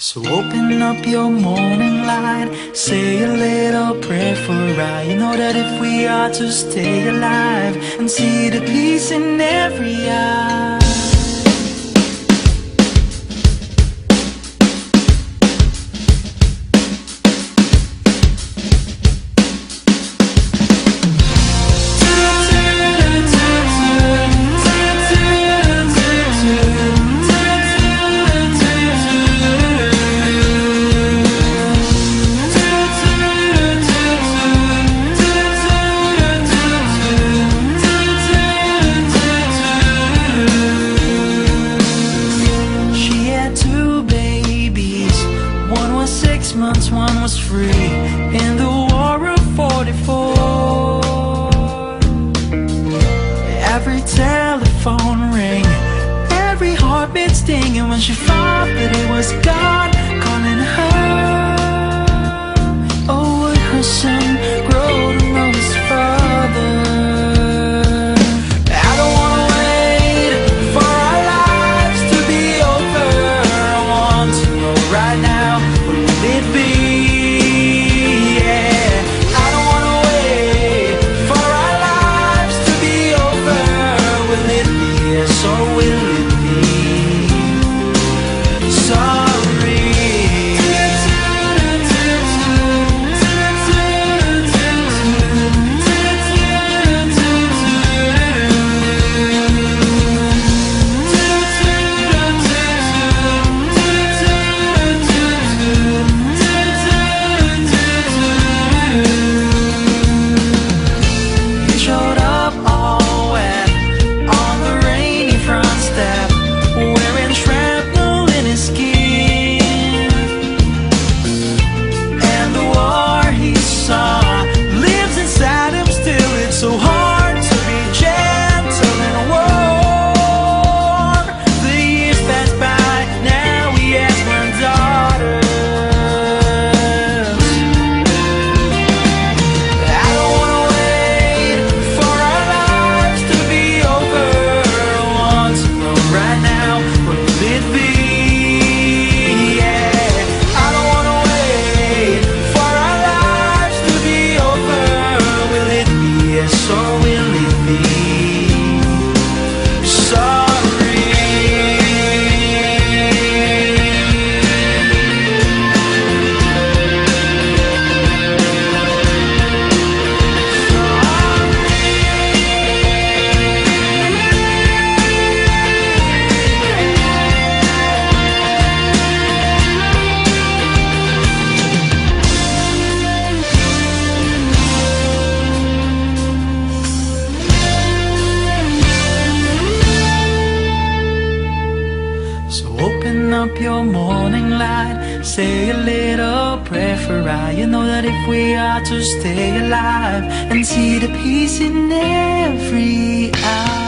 So open up your morning light, say a little prayer for I. You know that if we are to stay alive and see the peace in every eye. Months, one was free. In the war of 44. Every telephone ring, every heartbeat stinging when she thought that it was God up your morning light, say a little prayer for I. You know that if we are to stay alive and see the peace in every eye.